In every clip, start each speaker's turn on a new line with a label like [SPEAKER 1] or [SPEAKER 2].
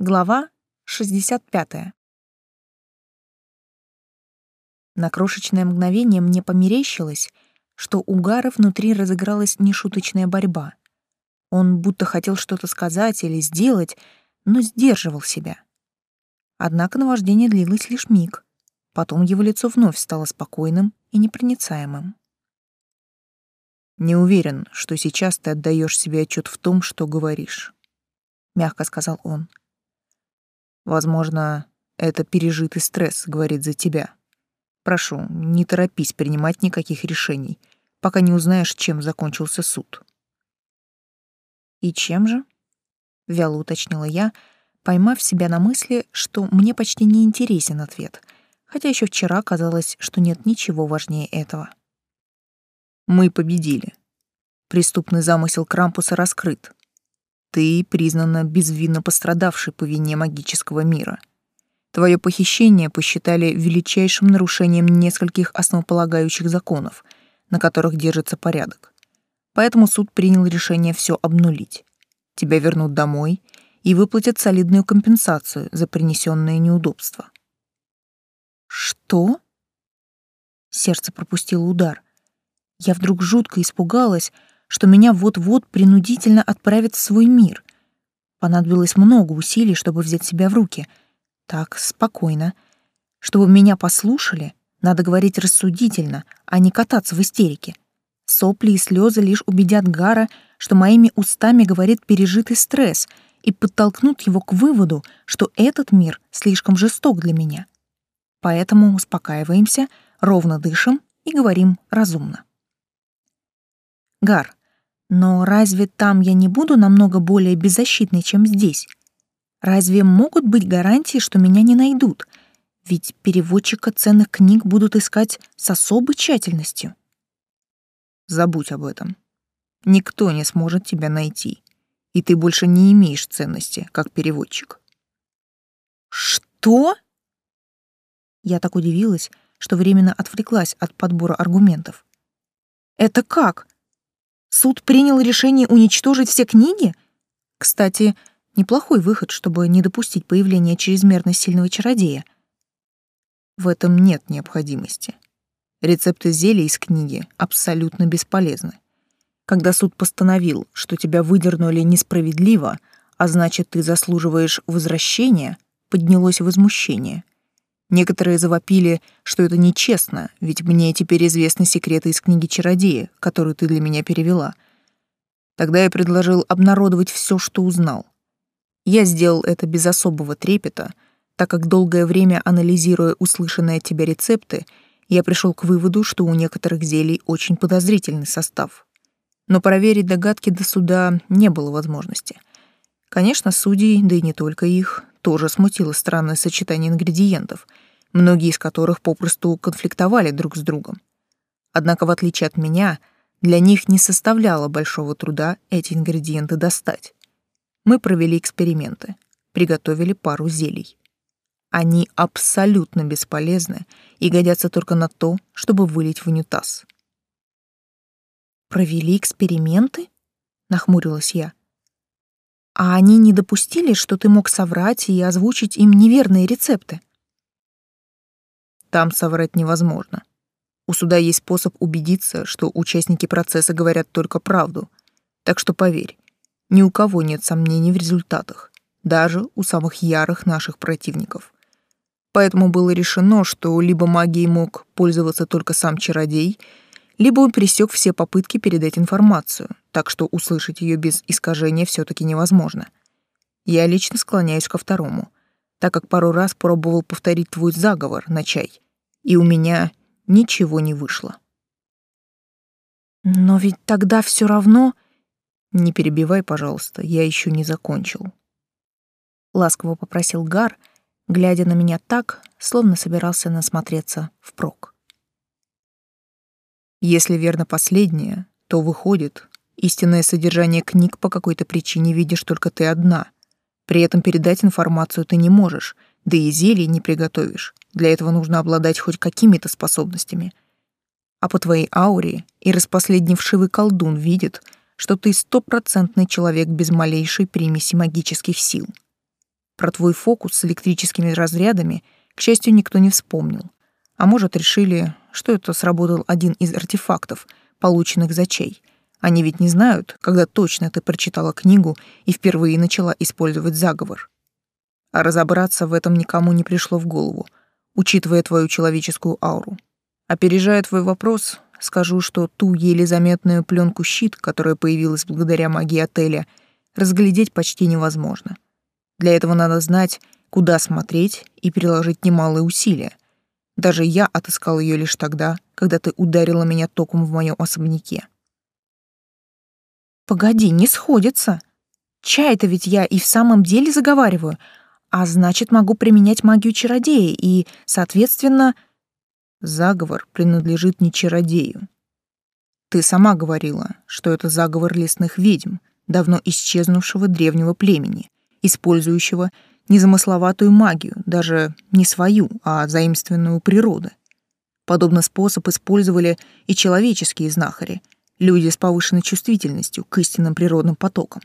[SPEAKER 1] Глава 65. На крошечное мгновение мне померещилось, что у Гара внутри разыгралась нешуточная борьба. Он будто хотел что-то сказать или сделать, но сдерживал себя. Однако наваждение длилось лишь миг. Потом его лицо вновь стало спокойным и непроницаемым.
[SPEAKER 2] «Не уверен, что сейчас ты отдаешь себе отчет в том, что говоришь», — мягко сказал он. Возможно, это пережитый стресс говорит за тебя. Прошу, не торопись принимать никаких решений, пока не узнаешь, чем закончился суд.
[SPEAKER 1] И чем же? Вяло уточнила я, поймав себя на мысли, что мне почти не интересен ответ, хотя еще вчера казалось, что нет ничего важнее этого.
[SPEAKER 2] Мы победили. Преступный замысел Крампуса раскрыт. Ты признана безвинно пострадавшей по вине магического мира. Твое похищение посчитали величайшим нарушением нескольких основополагающих законов, на которых держится порядок. Поэтому суд принял решение все обнулить. Тебя вернут домой и выплатят солидную компенсацию за принесенные неудобства.
[SPEAKER 1] Что? Сердце пропустило удар. Я вдруг жутко испугалась, что меня вот-вот принудительно отправят в свой мир. Понадобилось много усилий, чтобы взять себя в руки. Так, спокойно. Чтобы меня послушали, надо говорить рассудительно, а не кататься в истерике. Сопли и слезы лишь убедят Гара, что моими устами говорит пережитый стресс, и подтолкнут его к выводу, что этот мир слишком жесток для меня. Поэтому успокаиваемся, ровно дышим и говорим разумно. Гар, но разве там я не буду намного более беззащитной, чем здесь? Разве могут быть гарантии, что меня не найдут? Ведь переводчика ценных книг будут искать с особой тщательностью.
[SPEAKER 2] Забудь об этом. Никто не сможет тебя найти, и ты больше не имеешь ценности, как переводчик.
[SPEAKER 1] Что? Я так удивилась, что временно отвлеклась от подбора аргументов. Это как? Суд принял решение уничтожить все книги? Кстати, неплохой выход, чтобы не допустить появления чрезмерно сильного чародея.
[SPEAKER 2] В этом нет необходимости. Рецепты зелий из книги абсолютно бесполезны. Когда суд постановил, что тебя выдернули несправедливо, а значит, ты заслуживаешь возвращения, поднялось возмущение. Некоторые завопили, что это нечестно, ведь мне теперь известны секреты из книги «Чародея», которую ты для меня перевела. Тогда я предложил обнародовать все, что узнал. Я сделал это без особого трепета, так как долгое время анализируя услышанные от тебя рецепты, я пришел к выводу, что у некоторых зелий очень подозрительный состав. Но проверить догадки до суда не было возможности. Конечно, судей, да и не только их, тоже смутило странное сочетание ингредиентов, многие из которых попросту конфликтовали друг с другом. Однако, в отличие от меня, для них не составляло большого труда эти ингредиенты достать. Мы провели эксперименты, приготовили пару зелий. Они абсолютно бесполезны и годятся только на то, чтобы вылить в унитаз.
[SPEAKER 1] «Провели эксперименты?» — нахмурилась я. А они не допустили, что ты мог соврать и озвучить им неверные рецепты?
[SPEAKER 2] Там соврать невозможно. У суда есть способ убедиться, что участники процесса говорят только правду. Так что поверь, ни у кого нет сомнений в результатах, даже у самых ярых наших противников. Поэтому было решено, что либо магией мог пользоваться только сам чародей, либо он пресек все попытки передать информацию, так что услышать ее без искажения все таки невозможно. Я лично склоняюсь ко второму, так как пару раз пробовал повторить твой заговор на чай, и у меня ничего не вышло.
[SPEAKER 1] Но ведь тогда все равно...
[SPEAKER 2] Не перебивай, пожалуйста, я еще не закончил.
[SPEAKER 1] Ласково попросил Гар, глядя на меня так, словно собирался насмотреться впрок.
[SPEAKER 2] Если верно последнее, то выходит, истинное содержание книг по какой-то причине видишь только ты одна. При этом передать информацию ты не можешь, да и зелье не приготовишь. Для этого нужно обладать хоть какими-то способностями. А по твоей ауре и распоследний вшивый колдун видит, что ты стопроцентный человек без малейшей примеси магических сил. Про твой фокус с электрическими разрядами, к счастью, никто не вспомнил. А может, решили, что это сработал один из артефактов, полученных за чай. Они ведь не знают, когда точно ты прочитала книгу и впервые начала использовать заговор. А разобраться в этом никому не пришло в голову, учитывая твою человеческую ауру. Опережая твой вопрос, скажу, что ту еле заметную пленку щит, которая появилась благодаря магии отеля, разглядеть почти невозможно. Для этого надо знать, куда смотреть и приложить немалые усилия. Даже я отыскал ее лишь тогда, когда ты ударила меня током в моем особняке.
[SPEAKER 1] Погоди, не сходится. Чай-то ведь я и в самом деле заговариваю, а значит, могу применять магию чародея и, соответственно,
[SPEAKER 2] заговор принадлежит не чародею. Ты сама говорила, что это заговор лесных ведьм, давно исчезнувшего древнего племени, использующего незамысловатую магию, даже не свою, а заимственную природы. Подобный способ использовали и человеческие знахари, люди с повышенной чувствительностью к истинным природным потокам.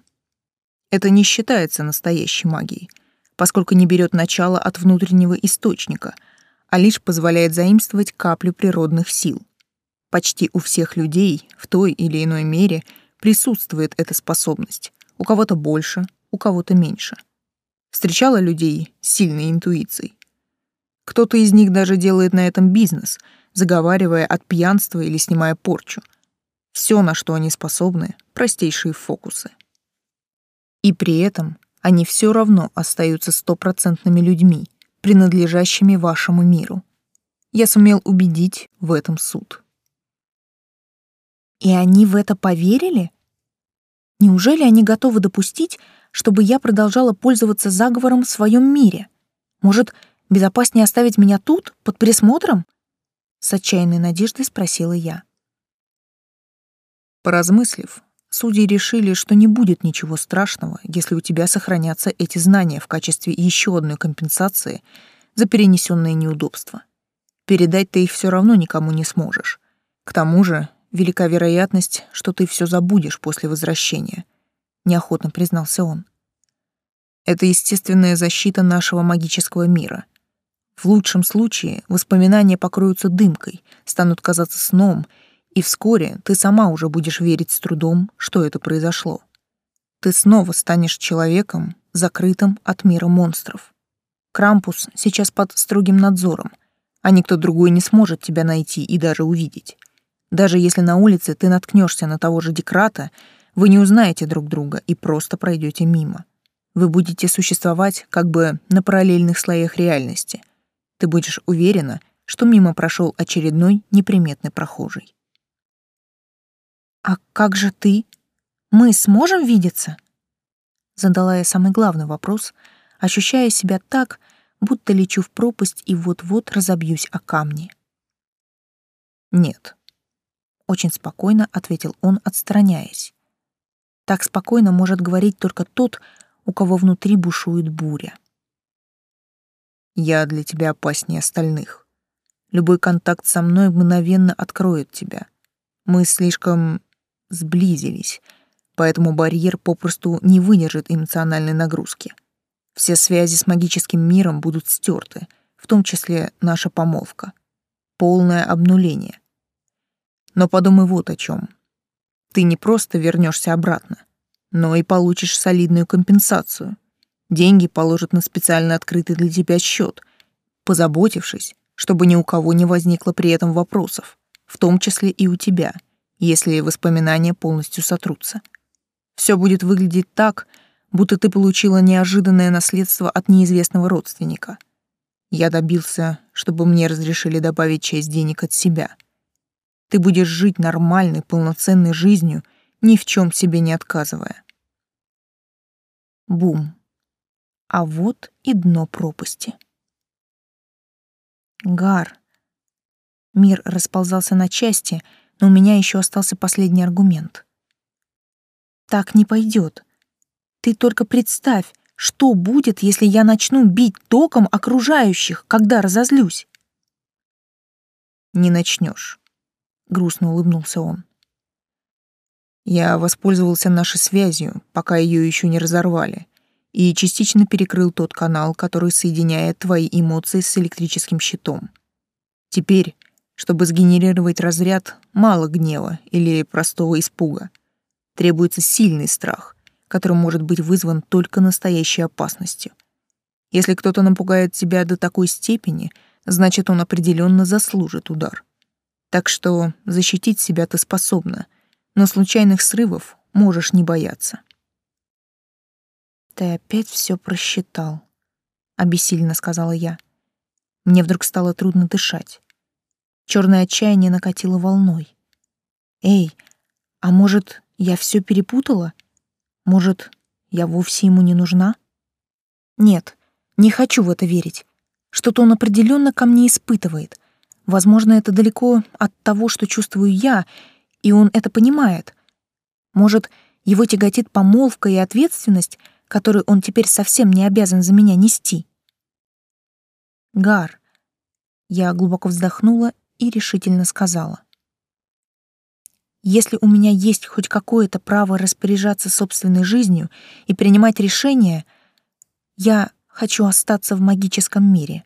[SPEAKER 2] Это не считается настоящей магией, поскольку не берет начало от внутреннего источника, а лишь позволяет заимствовать каплю природных сил. Почти у всех людей в той или иной мере присутствует эта способность, у кого-то больше, у кого-то меньше. Встречала людей с сильной интуицией. Кто-то из них даже делает на этом бизнес, заговаривая от пьянства или снимая порчу. Все, на что они способны, простейшие фокусы. И при этом они все равно остаются стопроцентными людьми, принадлежащими вашему миру. Я сумел убедить в этом суд.
[SPEAKER 1] И они в это поверили? Неужели они готовы допустить, чтобы я продолжала пользоваться заговором в своем мире? Может, безопаснее оставить меня тут, под присмотром? С отчаянной надеждой спросила я.
[SPEAKER 2] Поразмыслив, Судьи решили, что не будет ничего страшного, если у тебя сохранятся эти знания в качестве еще одной компенсации за перенесенные неудобства. Передать ты их все равно никому не сможешь. К тому же, велика вероятность, что ты все забудешь после возвращения, неохотно признался он. Это естественная защита нашего магического мира. В лучшем случае воспоминания покроются дымкой, станут казаться сном — и вскоре ты сама уже будешь верить с трудом, что это произошло. Ты снова станешь человеком, закрытым от мира монстров. Крампус сейчас под строгим надзором, а никто другой не сможет тебя найти и даже увидеть. Даже если на улице ты наткнешься на того же Декрата, вы не узнаете друг друга и просто пройдете мимо. Вы будете существовать как бы на параллельных слоях реальности. Ты будешь уверена, что мимо прошел очередной неприметный прохожий.
[SPEAKER 1] «А как же ты? Мы сможем видеться?» Задала я самый главный вопрос, ощущая себя так, будто лечу в пропасть и вот-вот разобьюсь о камни.
[SPEAKER 2] «Нет», — очень спокойно ответил он, отстраняясь. Так спокойно может говорить только тот, у кого внутри бушует буря. «Я для тебя опаснее остальных. Любой контакт со мной мгновенно откроет тебя. Мы слишком сблизились, поэтому барьер попросту не выдержит эмоциональной нагрузки. Все связи с магическим миром будут стерты, в том числе наша помолвка. Полное обнуление. Но подумай вот о чем. Ты не просто вернешься обратно, но и получишь солидную компенсацию. Деньги положат на специально открытый для тебя счет, позаботившись, чтобы ни у кого не возникло при этом вопросов, в том числе и у тебя — если воспоминания полностью сотрутся. Все будет выглядеть так, будто ты получила неожиданное наследство от неизвестного родственника. Я добился, чтобы мне разрешили добавить часть денег от себя. Ты будешь жить нормальной, полноценной жизнью, ни в чем себе не отказывая. Бум. А вот и дно пропасти.
[SPEAKER 1] Гар. Мир расползался на части, но у меня еще остался последний аргумент. Так не пойдет. Ты только представь, что будет, если я начну бить током окружающих, когда разозлюсь?
[SPEAKER 2] Не начнешь, грустно улыбнулся он. Я воспользовался нашей связью, пока ее еще не разорвали, и частично перекрыл тот канал, который соединяет твои эмоции с электрическим щитом. Теперь, чтобы сгенерировать разряд, мало гнева или простого испуга. Требуется сильный страх, который может быть вызван только настоящей опасностью. Если кто-то напугает тебя до такой степени, значит, он определенно заслужит удар. Так что защитить себя ты способна, но случайных срывов можешь не бояться.
[SPEAKER 1] «Ты опять все просчитал», — обессильно сказала я. Мне вдруг стало трудно дышать. Черное отчаяние накатило волной. «Эй, а может, я все перепутала? Может, я вовсе ему не нужна?» «Нет, не хочу в это верить. Что-то он определенно ко мне испытывает. Возможно, это далеко от того, что чувствую я, и он это понимает. Может, его тяготит помолвка и ответственность — которую он теперь совсем не обязан за меня нести. Гар. Я глубоко вздохнула и решительно сказала. Если у меня есть хоть какое-то право распоряжаться собственной жизнью и принимать решения, я хочу остаться в магическом мире.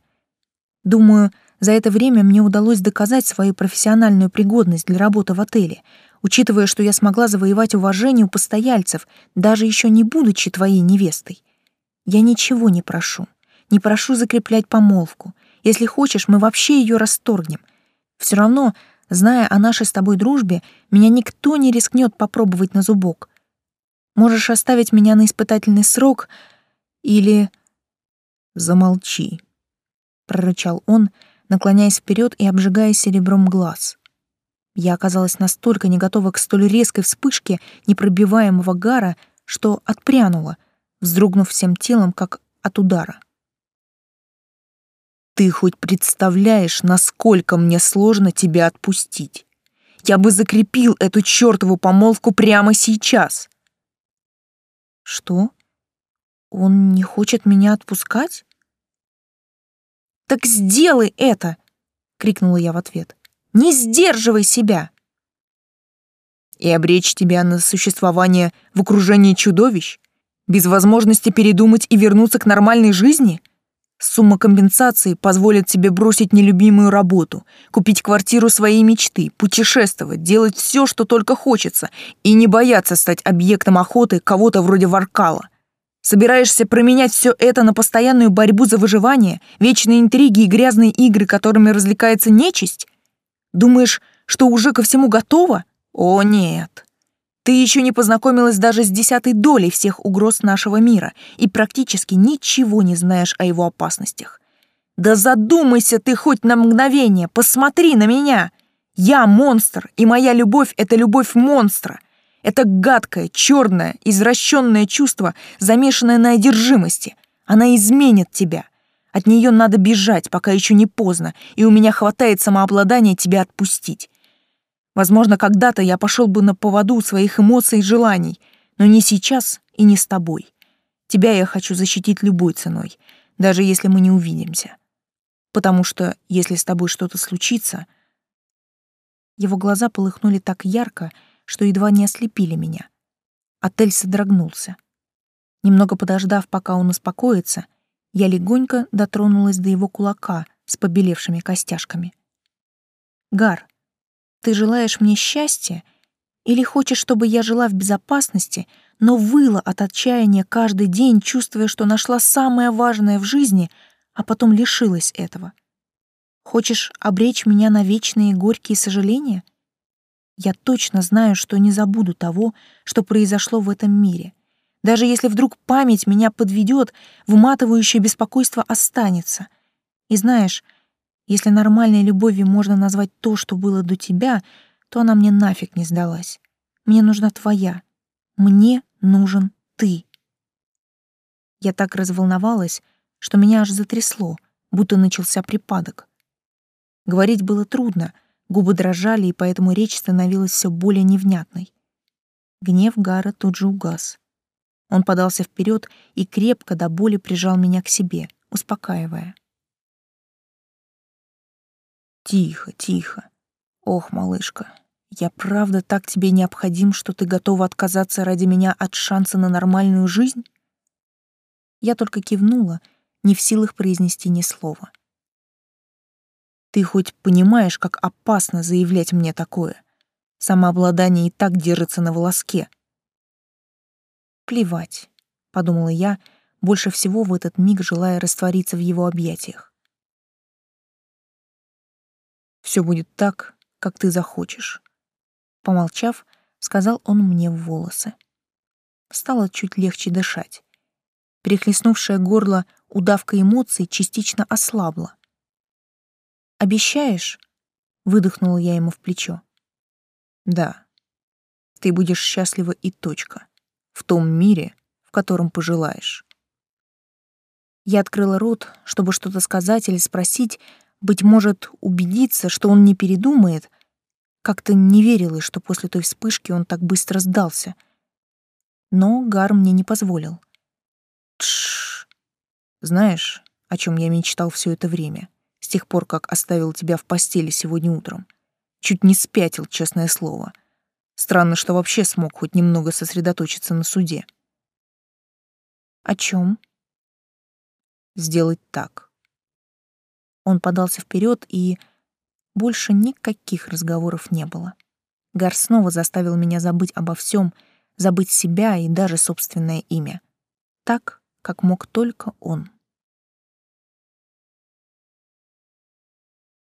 [SPEAKER 1] Думаю, за это время мне удалось доказать свою профессиональную пригодность для работы в отеле — учитывая, что я смогла завоевать уважение у постояльцев, даже еще не будучи твоей невестой. Я ничего не прошу. Не прошу закреплять помолвку. Если хочешь, мы вообще ее расторгнем. Все равно, зная о нашей с тобой дружбе, меня никто не рискнет попробовать на зубок. Можешь оставить меня на испытательный срок или...
[SPEAKER 2] Замолчи,
[SPEAKER 1] прорычал он, наклоняясь вперед и обжигая серебром глаз. Я оказалась настолько не готова к столь резкой вспышке непробиваемого гара, что отпрянула, вздрогнув всем телом, как от удара.
[SPEAKER 2] «Ты хоть представляешь, насколько мне сложно тебя отпустить? Я бы закрепил эту чёртову помолвку прямо сейчас!»
[SPEAKER 1] «Что? Он не хочет меня отпускать?» «Так сделай это!» — крикнула я в ответ. Не сдерживай себя.
[SPEAKER 2] И обречь тебя на существование в окружении чудовищ, без возможности передумать и вернуться к нормальной жизни? Сумма компенсации позволит тебе бросить нелюбимую работу, купить квартиру своей мечты, путешествовать, делать все, что только хочется, и не бояться стать объектом охоты кого-то вроде Варкала. Собираешься променять все это на постоянную борьбу за выживание, вечные интриги и грязные игры, которыми развлекается нечисть? Думаешь, что уже ко всему готова? О, нет. Ты еще не познакомилась даже с десятой долей всех угроз нашего мира и практически ничего не знаешь о его опасностях. Да задумайся ты хоть на мгновение, посмотри на меня. Я монстр, и моя любовь — это любовь монстра. Это гадкое, черное, извращенное чувство, замешанное на одержимости. Она изменит тебя — от нее надо бежать, пока еще не поздно, и у меня хватает самообладания тебя отпустить. Возможно, когда-то я пошел бы на поводу своих эмоций и желаний, но не сейчас и не с тобой. Тебя я хочу защитить любой ценой, даже если мы не увидимся. Потому что, если с тобой что-то случится... Его глаза полыхнули так ярко, что едва не ослепили меня. Отель содрогнулся. Немного подождав, пока он успокоится, я легонько дотронулась до его кулака с побелевшими костяшками. «Гар, ты желаешь мне счастья или хочешь, чтобы я жила в безопасности, но выла от отчаяния каждый день, чувствуя, что нашла самое важное в жизни, а потом лишилась этого? Хочешь обречь меня на вечные горькие сожаления? Я точно знаю, что не забуду того, что произошло в этом мире. Даже если вдруг память меня подведет, выматывающее беспокойство останется. И знаешь, если нормальной любовью можно назвать то, что было до тебя, то она мне нафиг не сдалась. Мне нужна твоя. Мне нужен ты. Я так разволновалась, что меня аж затрясло, будто начался припадок. Говорить было трудно, губы дрожали, и поэтому речь становилась все более невнятной. Гнев Гара тут же угас. Он подался вперед и крепко до боли прижал меня к себе, успокаивая. «Тихо, тихо. Ох, малышка, я правда так тебе необходим, что ты готова отказаться ради меня от шанса на нормальную жизнь?»
[SPEAKER 1] Я только кивнула, не в силах произнести ни слова.
[SPEAKER 2] Ты хоть понимаешь, как опасно заявлять мне такое? Самообладание и так держится на волоске.
[SPEAKER 1] Плевать, подумала я, больше всего в этот миг желая раствориться в его объятиях.
[SPEAKER 2] Все будет так, как ты захочешь.
[SPEAKER 1] Помолчав, сказал он мне в волосы. Стало чуть легче дышать. Перехлестнувшее горло удавка эмоций частично ослабла. «Обещаешь?» — выдохнула я ему в плечо.
[SPEAKER 2] «Да. Ты будешь счастлива и точка. В том мире, в котором пожелаешь».
[SPEAKER 1] Я открыла рот, чтобы что-то сказать или спросить, быть может, убедиться, что он не передумает. Как-то не верилось, что после той вспышки он так быстро сдался. Но Гар мне не позволил.
[SPEAKER 2] Тш. Знаешь, о чем я мечтал все это время, с тех пор, как оставил тебя в постели сегодня утром? Чуть не спятил, честное слово. Странно, что вообще смог хоть немного сосредоточиться на суде.
[SPEAKER 1] О чем?
[SPEAKER 2] Сделать так.
[SPEAKER 1] Он подался вперед, и больше никаких разговоров не было. Гар снова заставил меня забыть обо всем, забыть себя и даже собственное имя. Так, как мог только он.